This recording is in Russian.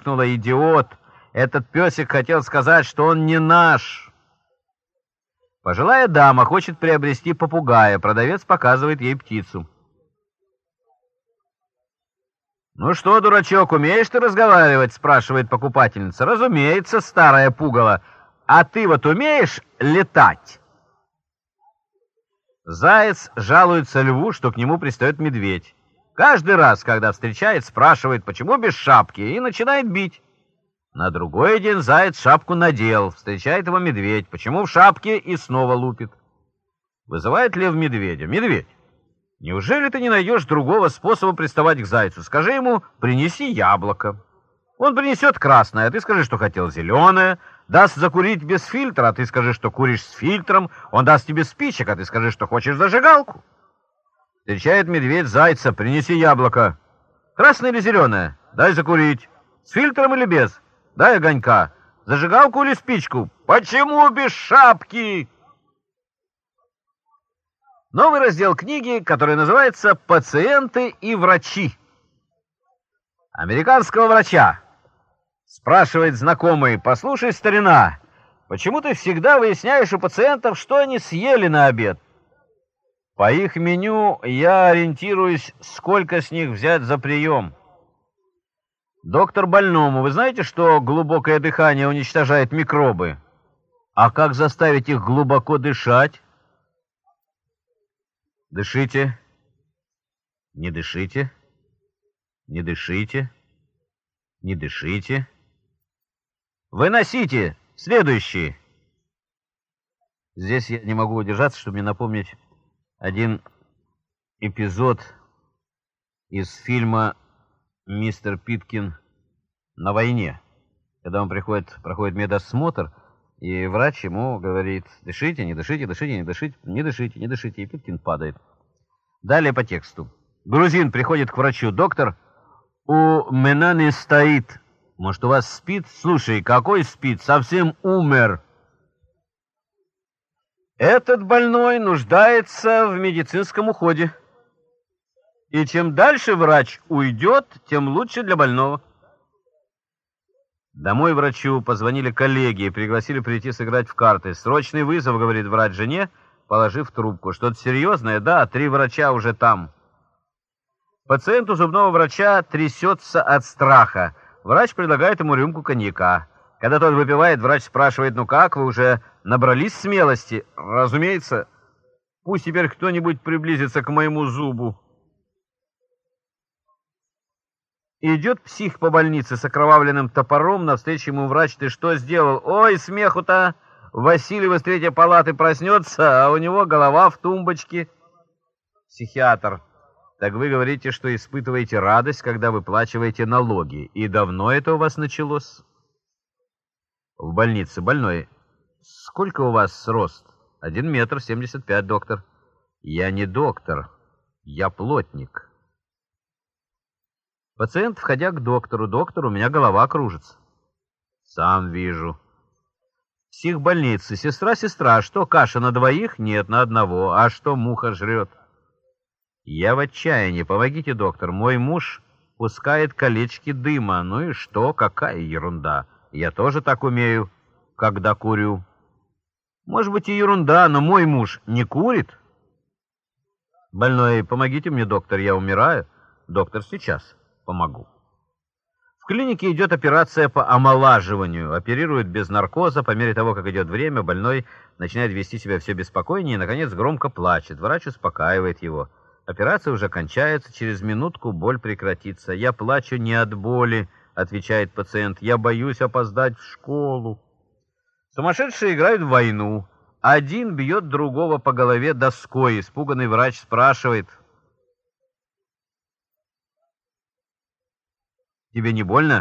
воскликнула «Идиот! Этот песик хотел сказать, что он не наш!» Пожилая дама хочет приобрести попугая. Продавец показывает ей птицу. «Ну что, дурачок, умеешь ты разговаривать?» — спрашивает покупательница. «Разумеется, старая пугало. А ты вот умеешь летать?» Заяц жалуется льву, что к нему пристает медведь. Каждый раз, когда встречает, спрашивает, почему без шапки, и начинает бить. На другой день заяц шапку надел, встречает его медведь, почему в шапке, и снова лупит. Вызывает лев медведя. «Медведь, неужели ты не найдешь другого способа приставать к зайцу? Скажи ему, принеси яблоко». Он принесет красное, а ты скажи, что хотел зеленое. Даст закурить без фильтра, а ты скажи, что куришь с фильтром. Он даст тебе спичек, а ты скажи, что хочешь зажигалку. Встречает медведь зайца, принеси яблоко. Красное или зеленое? Дай закурить. С фильтром или без? Дай огонька. Зажигалку или спичку? Почему без шапки? Новый раздел книги, который называется «Пациенты и врачи». Американского врача Спрашивает знакомый, послушай, старина, почему ты всегда выясняешь у пациентов, что они съели на обед? По их меню я ориентируюсь, сколько с них взять за прием. Доктор больному, вы знаете, что глубокое дыхание уничтожает микробы? А как заставить их глубоко дышать? Дышите. Не дышите. Не дышите. Не дышите. Выносите! Следующий!» Здесь я не могу удержаться, чтобы не напомнить один эпизод из фильма «Мистер Питкин на войне», когда он приходит, проходит медосмотр, и врач ему говорит, дышите, не дышите, дышите, не дышите, не дышите, не дышите, и Питкин падает. Далее по тексту. Грузин приходит к врачу, доктор, у меня не стоит может, у вас спит? Слушай, какой спит? Совсем умер. Этот больной нуждается в медицинском уходе. И чем дальше врач уйдет, тем лучше для больного. Домой врачу позвонили коллеги и пригласили прийти сыграть в карты. «Срочный вызов», — говорит врач жене, положив трубку. «Что-то серьезное?» «Да, три врача уже там». Пациенту зубного врача трясется от страха. Врач предлагает ему рюмку коньяка. Когда тот выпивает, врач спрашивает, ну как, вы уже набрались смелости? Разумеется. Пусть теперь кто-нибудь приблизится к моему зубу. идет псих по больнице с окровавленным топором, навстречу ему врач, ты что сделал? Ой, смеху-то! Васильев из третьей палаты проснется, а у него голова в тумбочке. Психиатр. Так вы говорите, что испытываете радость, когда выплачиваете налоги. И давно это у вас началось? В больнице больной. Сколько у вас рост? Один метр семьдесят пять, доктор. Я не доктор, я плотник. Пациент, входя к доктору, доктор, у меня голова кружится. Сам вижу. Психбольницы. Сестра, сестра, что, каша на двоих? Нет, на одного. А что муха жрет? Я в отчаянии. Помогите, доктор. Мой муж пускает колечки дыма. Ну и что? Какая ерунда. Я тоже так умею, когда курю. Может быть и ерунда, но мой муж не курит? Больной, помогите мне, доктор, я умираю. Доктор, сейчас помогу. В клинике идет операция по омолаживанию. Оперируют без наркоза. По мере того, как идет время, больной начинает вести себя все беспокойнее и, наконец, громко плачет. Врач успокаивает его. Операция уже кончается, через минутку боль прекратится. Я плачу не от боли, отвечает пациент. Я боюсь опоздать в школу. Сумасшедшие играют в войну. Один бьет другого по голове доской. Испуганный врач спрашивает. Тебе не больно?